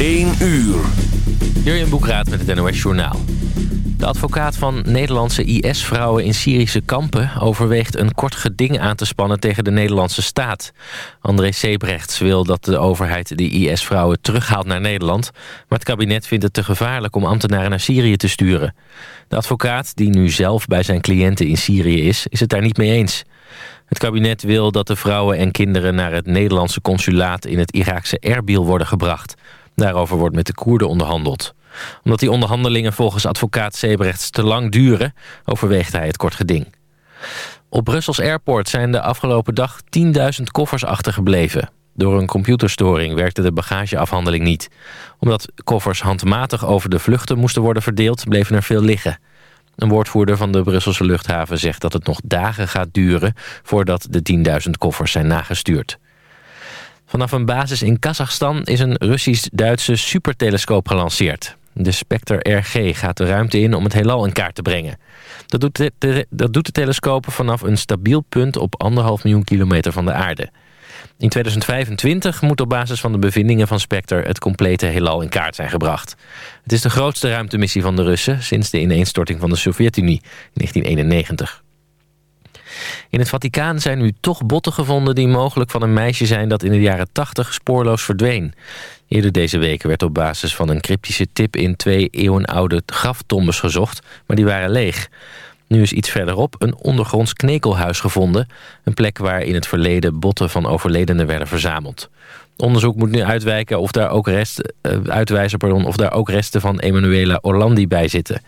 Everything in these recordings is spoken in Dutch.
1 uur. Jurjen Boekraat met het NOS Journaal. De advocaat van Nederlandse IS-vrouwen in Syrische kampen... overweegt een kort geding aan te spannen tegen de Nederlandse staat. André Sebrechts wil dat de overheid de IS-vrouwen terughaalt naar Nederland... maar het kabinet vindt het te gevaarlijk om ambtenaren naar Syrië te sturen. De advocaat, die nu zelf bij zijn cliënten in Syrië is... is het daar niet mee eens. Het kabinet wil dat de vrouwen en kinderen naar het Nederlandse consulaat... in het Iraakse Erbil worden gebracht... Daarover wordt met de Koerden onderhandeld. Omdat die onderhandelingen volgens advocaat Sebrechts te lang duren... overweegt hij het kort geding. Op Brussels Airport zijn de afgelopen dag 10.000 koffers achtergebleven. Door een computerstoring werkte de bagageafhandeling niet. Omdat koffers handmatig over de vluchten moesten worden verdeeld... bleven er veel liggen. Een woordvoerder van de Brusselse luchthaven zegt dat het nog dagen gaat duren... voordat de 10.000 koffers zijn nagestuurd. Vanaf een basis in Kazachstan is een Russisch-Duitse supertelescoop gelanceerd. De Spectre RG gaat de ruimte in om het heelal in kaart te brengen. Dat doet de, dat doet de telescoop vanaf een stabiel punt op anderhalf miljoen kilometer van de aarde. In 2025 moet op basis van de bevindingen van Spectre het complete heelal in kaart zijn gebracht. Het is de grootste ruimtemissie van de Russen sinds de ineenstorting van de Sovjet-Unie in 1991. In het Vaticaan zijn nu toch botten gevonden die mogelijk van een meisje zijn dat in de jaren 80 spoorloos verdween. Eerder deze week werd op basis van een cryptische tip in twee eeuwenoude graftombes gezocht, maar die waren leeg. Nu is iets verderop een ondergronds knekelhuis gevonden, een plek waar in het verleden botten van overledenen werden verzameld. Onderzoek moet nu uitwijken of daar ook resten, uh, uitwijzen of daar ook resten van Emanuela Orlandi bij zitten.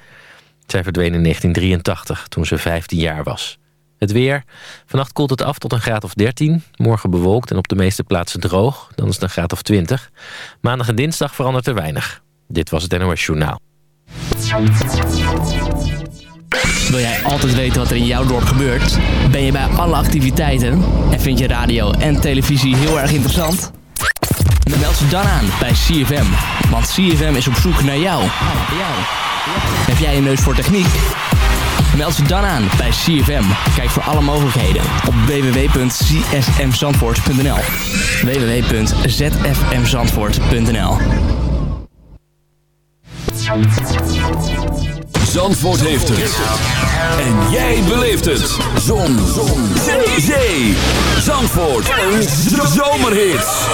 Zij verdween in 1983, toen ze 15 jaar was. Het weer. Vannacht koelt het af tot een graad of 13. Morgen bewolkt en op de meeste plaatsen droog. Dan is het een graad of 20. Maandag en dinsdag verandert er weinig. Dit was het NOS Journaal. Wil jij altijd weten wat er in jouw dorp gebeurt? Ben je bij alle activiteiten? En vind je radio en televisie heel erg interessant? Dan meld ze dan aan bij CFM. Want CFM is op zoek naar jou. Heb jij een neus voor techniek? Meld ze dan aan bij CFM. Kijk voor alle mogelijkheden op www.csmzandvoort.nl www.zfmzandvoort.nl Zandvoort heeft het. En jij beleeft het. Zon. Zon. Zee. Zee. Zandvoort. Een zomerhit.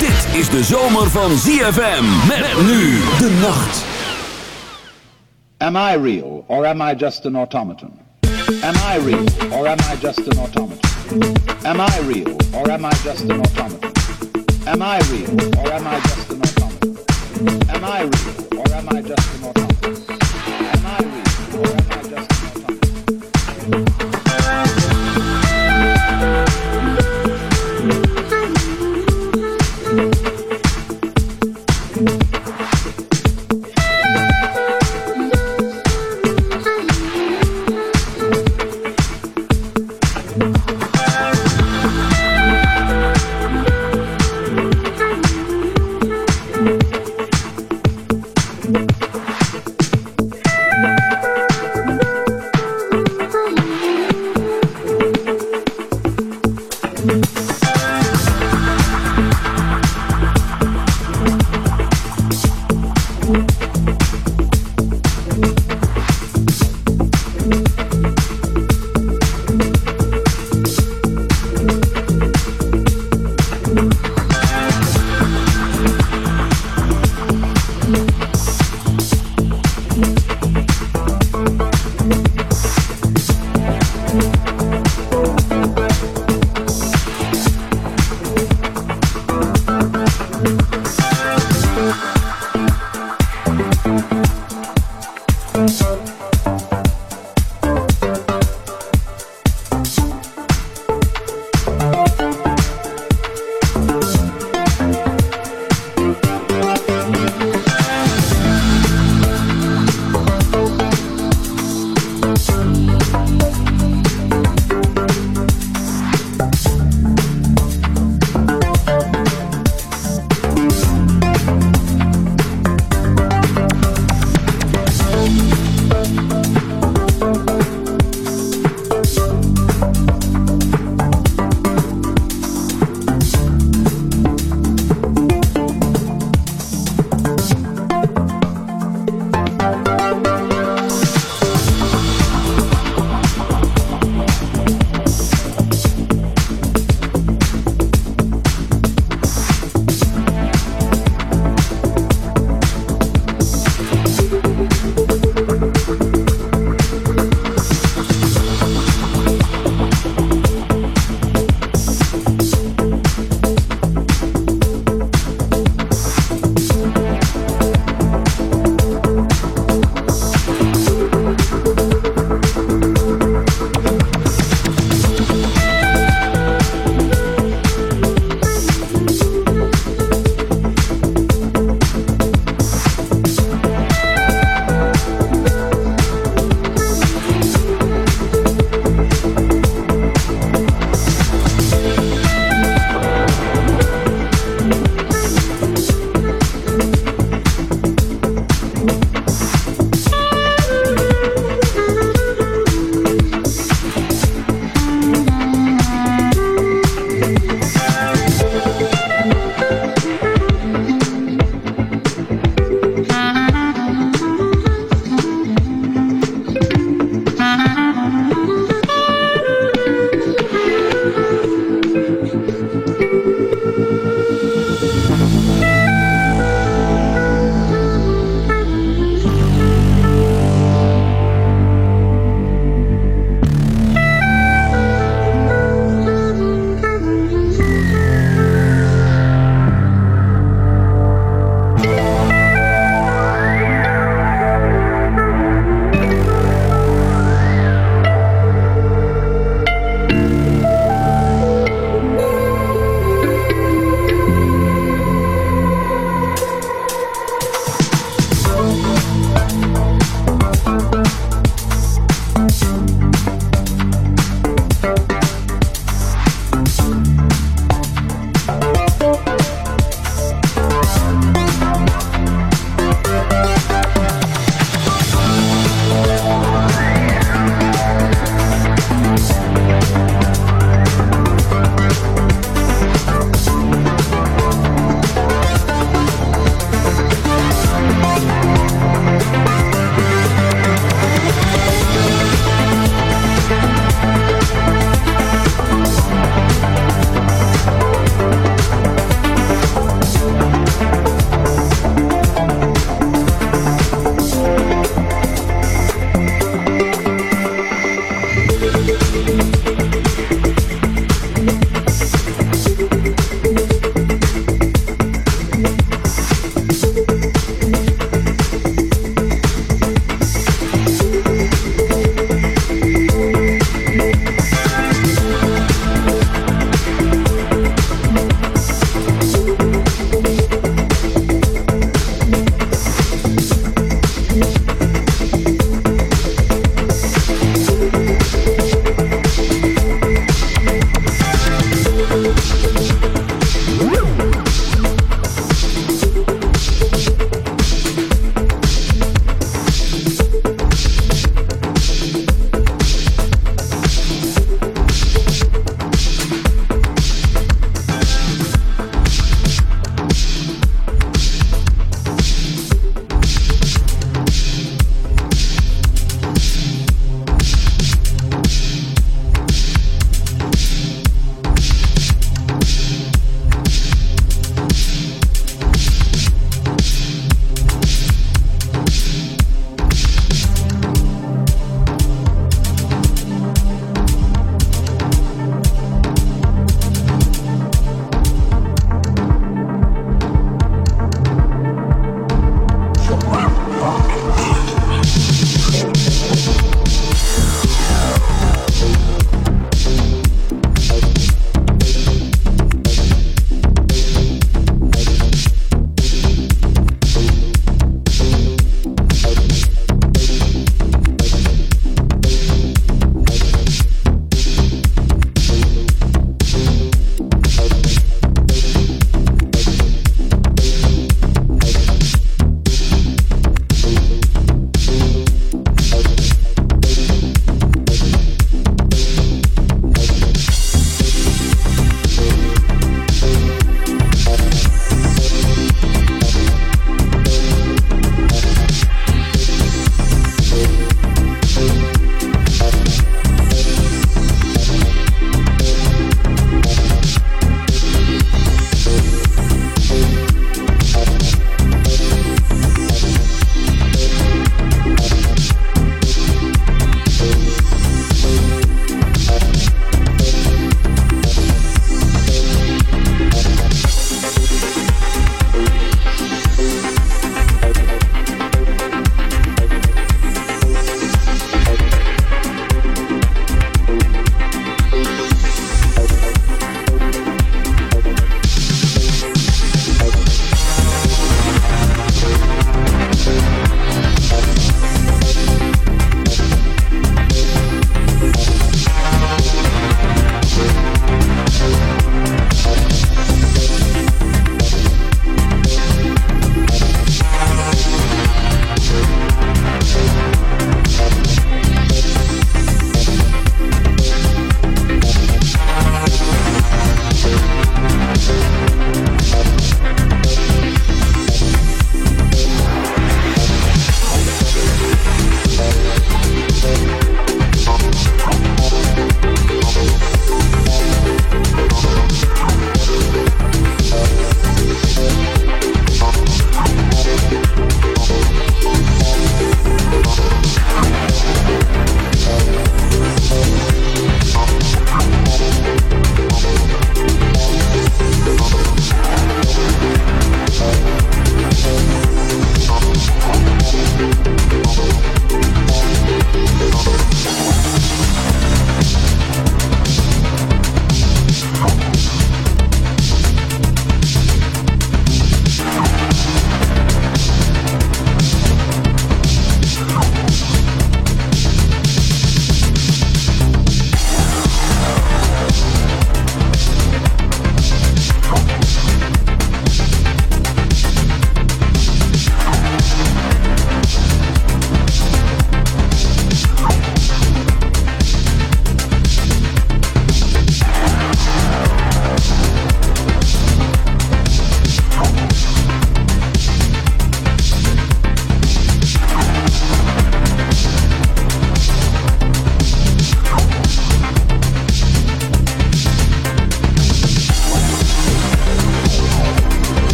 Dit is de zomer van ZFM. Met nu de nacht. Am I real or am I just an automaton? Am I real or am I just an automaton? Am I real or am I just an automaton? Am I real or am I just an automaton? Am I real or am I just an automaton? Am I real or am I just